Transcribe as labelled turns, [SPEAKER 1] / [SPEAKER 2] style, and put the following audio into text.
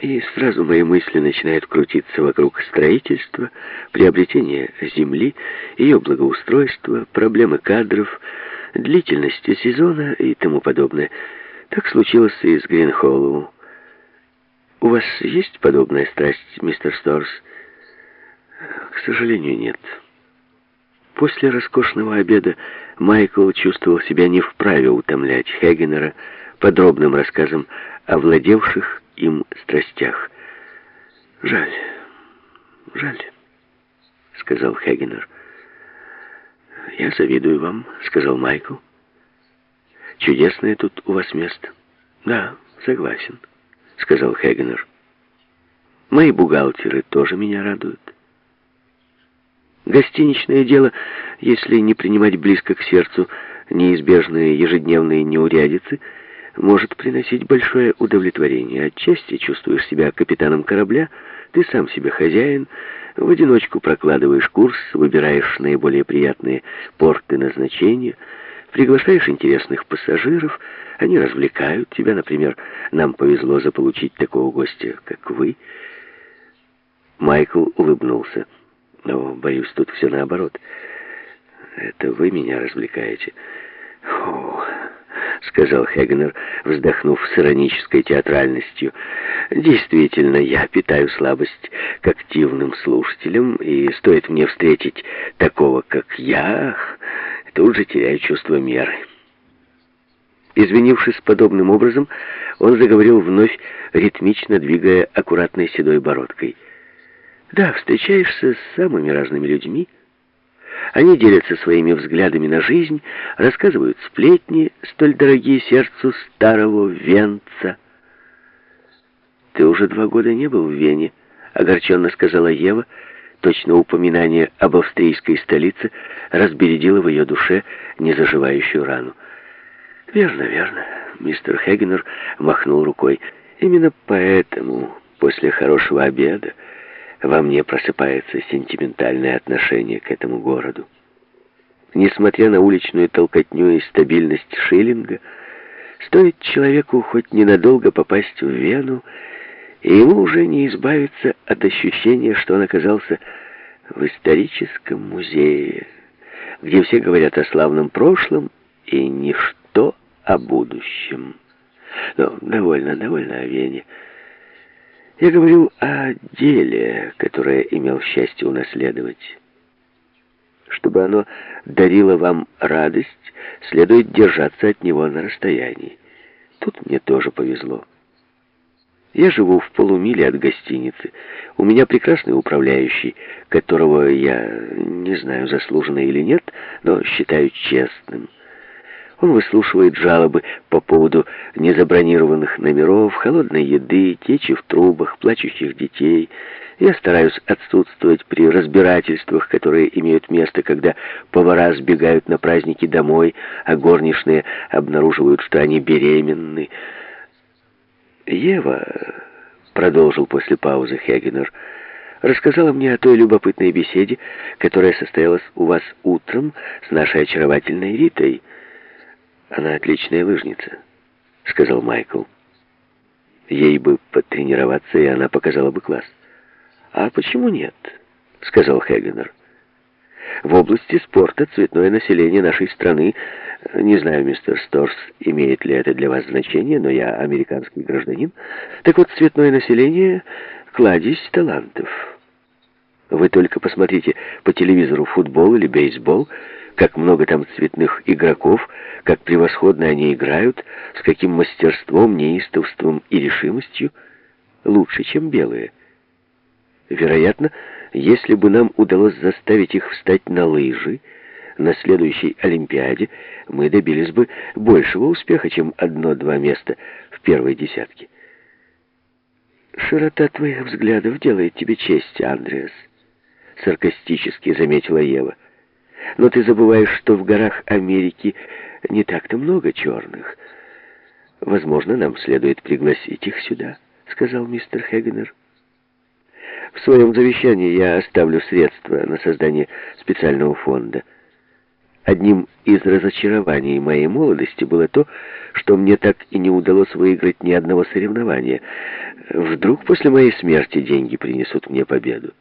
[SPEAKER 1] И сразу мои мысли начинают крутиться вокруг строительства, приобретения земли, ее благоустройства, проблемы кадров, длительности сезона и тому подобное. Так случилось и с Гринхоллоу. У вас есть подобная страсть, мистер Сторс? К сожалению, нет. После роскошного обеда Майкл чувствовал себя не вправе утомлять Хегенера подробным рассказом о владевших им страстях. «Жаль, жаль», — сказал Хегенер. «Я завидую вам», — сказал Майкл. «Чудесное тут у вас место». «Да, согласен», — сказал Хегенер. «Мои бухгалтеры тоже меня радуют». Гостиничное дело, если не принимать близко к сердцу неизбежные ежедневные неурядицы, может приносить большое удовлетворение. Отчасти чувствуешь себя капитаном корабля, ты сам себе хозяин, в одиночку прокладываешь курс, выбираешь наиболее приятные порты назначения, приглашаешь интересных пассажиров, они развлекают тебя, например, нам повезло заполучить такого гостя, как вы. Майкл улыбнулся. Но, боюсь, тут все наоборот. Это вы меня развлекаете. О, сказал Хегнер, вздохнув с иронической театральностью. Действительно, я питаю слабость к активным слушателям, и стоит мне встретить такого, как я, тут же теряю чувство меры. Извинившись подобным образом, он заговорил вновь, ритмично двигая аккуратной седой бородкой. Да, встречаешься с самыми разными людьми. Они делятся своими взглядами на жизнь, рассказывают сплетни, столь дорогие сердцу старого венца. «Ты уже два года не был в Вене», — огорченно сказала Ева. Точно упоминание об австрийской столице разбередило в ее душе незаживающую рану. «Верно, верно», — мистер Хегенер махнул рукой. «Именно поэтому после хорошего обеда во мне просыпается сентиментальное отношение к этому городу. Несмотря на уличную толкотню и стабильность шиллинга, стоит человеку хоть ненадолго попасть в Вену, и ему уже не избавиться от ощущения, что он оказался в историческом музее, где все говорят о славном прошлом и ничто о будущем. Но довольно, довольно о Вене. Я говорю о деле, которое имел счастье унаследовать. Чтобы оно дарило вам радость, следует держаться от него на расстоянии. Тут мне тоже повезло. Я живу в полумиле от гостиницы. У меня прекрасный управляющий, которого я не знаю, заслуженно или нет, но считаю честным. Он выслушивает жалобы по поводу незабронированных номеров, холодной еды, течи в трубах, плачущих детей. Я стараюсь отсутствовать при разбирательствах, которые имеют место, когда повара сбегают на праздники домой, а горничные обнаруживают, что они беременны. Ева, продолжил после паузы Хегенер, рассказала мне о той любопытной беседе, которая состоялась у вас утром с нашей очаровательной Ритой. «Она отличная лыжница», — сказал Майкл. «Ей бы потренироваться, и она показала бы класс». «А почему нет?» — сказал Хегенер. «В области спорта цветное население нашей страны, не знаю, мистер Сторс, имеет ли это для вас значение, но я американский гражданин, так вот, цветное население — кладезь талантов». Вы только посмотрите по телевизору футбол или бейсбол — как много там цветных игроков, как превосходно они играют, с каким мастерством, неистовством и решимостью, лучше, чем белые. Вероятно, если бы нам удалось заставить их встать на лыжи, на следующей Олимпиаде мы добились бы большего успеха, чем одно-два места в первой десятке. «Широта твоих взглядов делает тебе честь, Андреас», — саркастически заметила Ева. Но ты забываешь, что в горах Америки не так-то много черных. Возможно, нам следует пригласить их сюда, сказал мистер Хегенер. В своем завещании я оставлю средства на создание специального фонда. Одним из разочарований моей молодости было то, что мне так и не удалось выиграть ни одного соревнования. Вдруг после моей смерти деньги принесут мне победу.